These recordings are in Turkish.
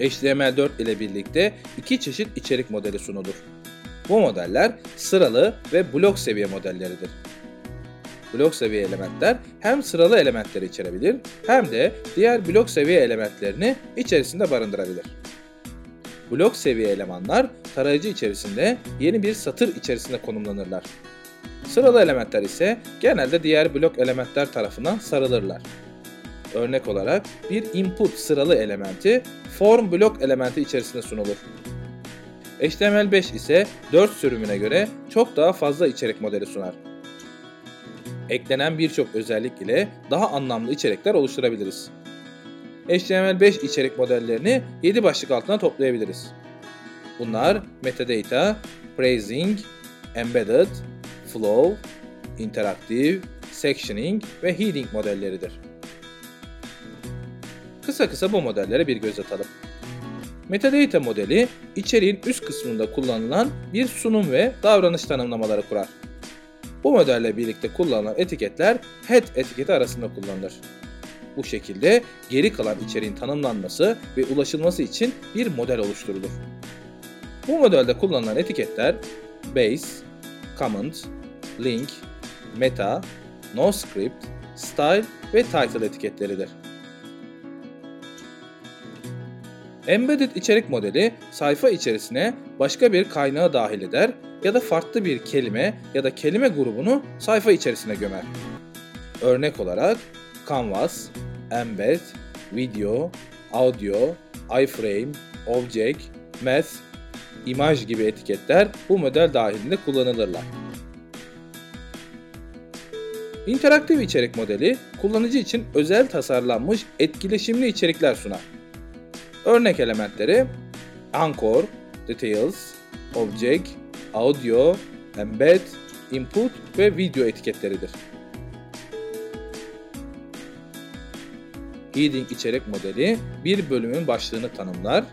HTML4 ile birlikte iki çeşit içerik modeli sunulur. Bu modeller sıralı ve blok seviye modelleridir. Blok seviye elementler hem sıralı elementleri içerebilir hem de diğer blok seviye elementlerini içerisinde barındırabilir. Blok seviye elemanlar tarayıcı içerisinde yeni bir satır içerisinde konumlanırlar. Sıralı elementler ise genelde diğer blok elementler tarafından sarılırlar. Örnek olarak bir input sıralı elementi form blok elementi içerisinde sunulur. HTML5 ise 4 sürümüne göre çok daha fazla içerik modeli sunar. Eklenen birçok özellik ile daha anlamlı içerikler oluşturabiliriz. HTML5 içerik modellerini 7 başlık altına toplayabiliriz. Bunlar metadata, phrasing, embedded, flow, interaktif, sectioning ve heading modelleridir. Kısa kısa bu modellere bir göz atalım. Metadata modeli, içeriğin üst kısmında kullanılan bir sunum ve davranış tanımlamaları kurar. Bu modelle birlikte kullanılan etiketler head etiketi arasında kullanılır. Bu şekilde geri kalan içeriğin tanımlanması ve ulaşılması için bir model oluşturulur. Bu modelde kullanılan etiketler base, comment, link, meta, noscript, style ve title etiketleridir. Embedded içerik modeli sayfa içerisine başka bir kaynağı dahil eder ya da farklı bir kelime ya da kelime grubunu sayfa içerisine gömer. Örnek olarak Canvas, Embed, Video, Audio, iframe, Object, Math, imaj gibi etiketler bu model dahilinde kullanılırlar. İnteraktif içerik modeli kullanıcı için özel tasarlanmış etkileşimli içerikler sunar. Örnek elementleri Anchor, Details, Object, Audio, Embed, Input ve Video etiketleridir. Heading içerik modeli bir bölümün başlığını tanımlar,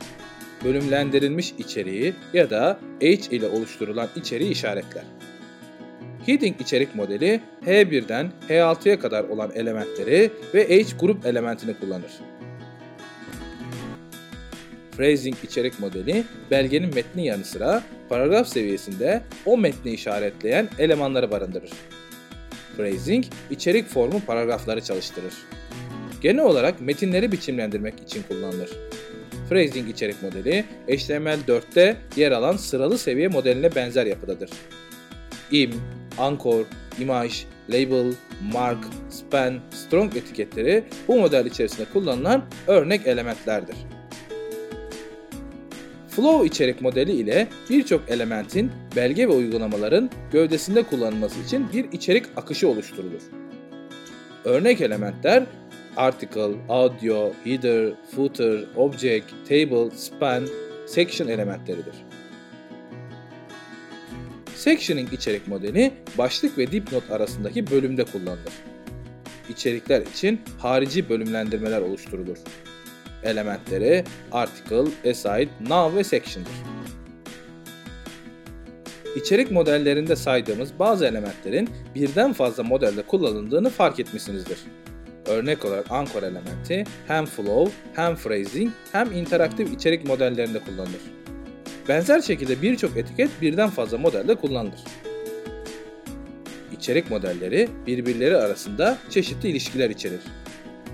bölümlendirilmiş içeriği ya da H ile oluşturulan içeriği işaretler. Heading içerik modeli H1'den H6'ya kadar olan elementleri ve H grup elementini kullanır. Phrasing içerik modeli belgenin metni yanı sıra paragraf seviyesinde o metni işaretleyen elemanları barındırır. Phrasing içerik formu paragrafları çalıştırır. Genel olarak metinleri biçimlendirmek için kullanılır. Phrasing içerik modeli HTML4'te yer alan sıralı seviye modeline benzer yapıdadır. Im, anchor, image, label, mark, span, strong etiketleri bu model içerisinde kullanılan örnek elementlerdir. Flow içerik modeli ile birçok elementin belge ve uygulamaların gövdesinde kullanılması için bir içerik akışı oluşturulur. Örnek elementler article, audio, header, footer, object, table, span, section elementleridir. Sectioning içerik modeli başlık ve dipnot arasındaki bölümde kullanılır. İçerikler için harici bölümlendirmeler oluşturulur. Elementleri article, aside, now ve section'dır. İçerik modellerinde saydığımız bazı elementlerin birden fazla modelde kullanıldığını fark etmişsinizdir. Örnek olarak anchor elementi hem flow, hem phrasing, hem interaktif içerik modellerinde kullanılır. Benzer şekilde birçok etiket birden fazla modelde kullanılır. İçerik modelleri birbirleri arasında çeşitli ilişkiler içerir.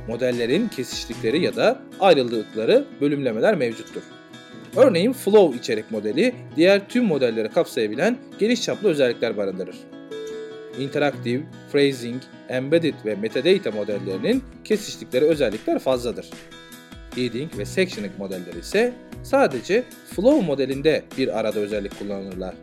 Modellerin kesiştikleri ya da ayrıldıkları bölümlemeler mevcuttur. Örneğin Flow içerik modeli diğer tüm modelleri kapsayabilen geniş çaplı özellikler barındırır. Interaktif, Phrasing, Embedded ve Metadata modellerinin kesiştikleri özellikler fazladır. Heading ve Sectioning modelleri ise sadece Flow modelinde bir arada özellik kullanırlar.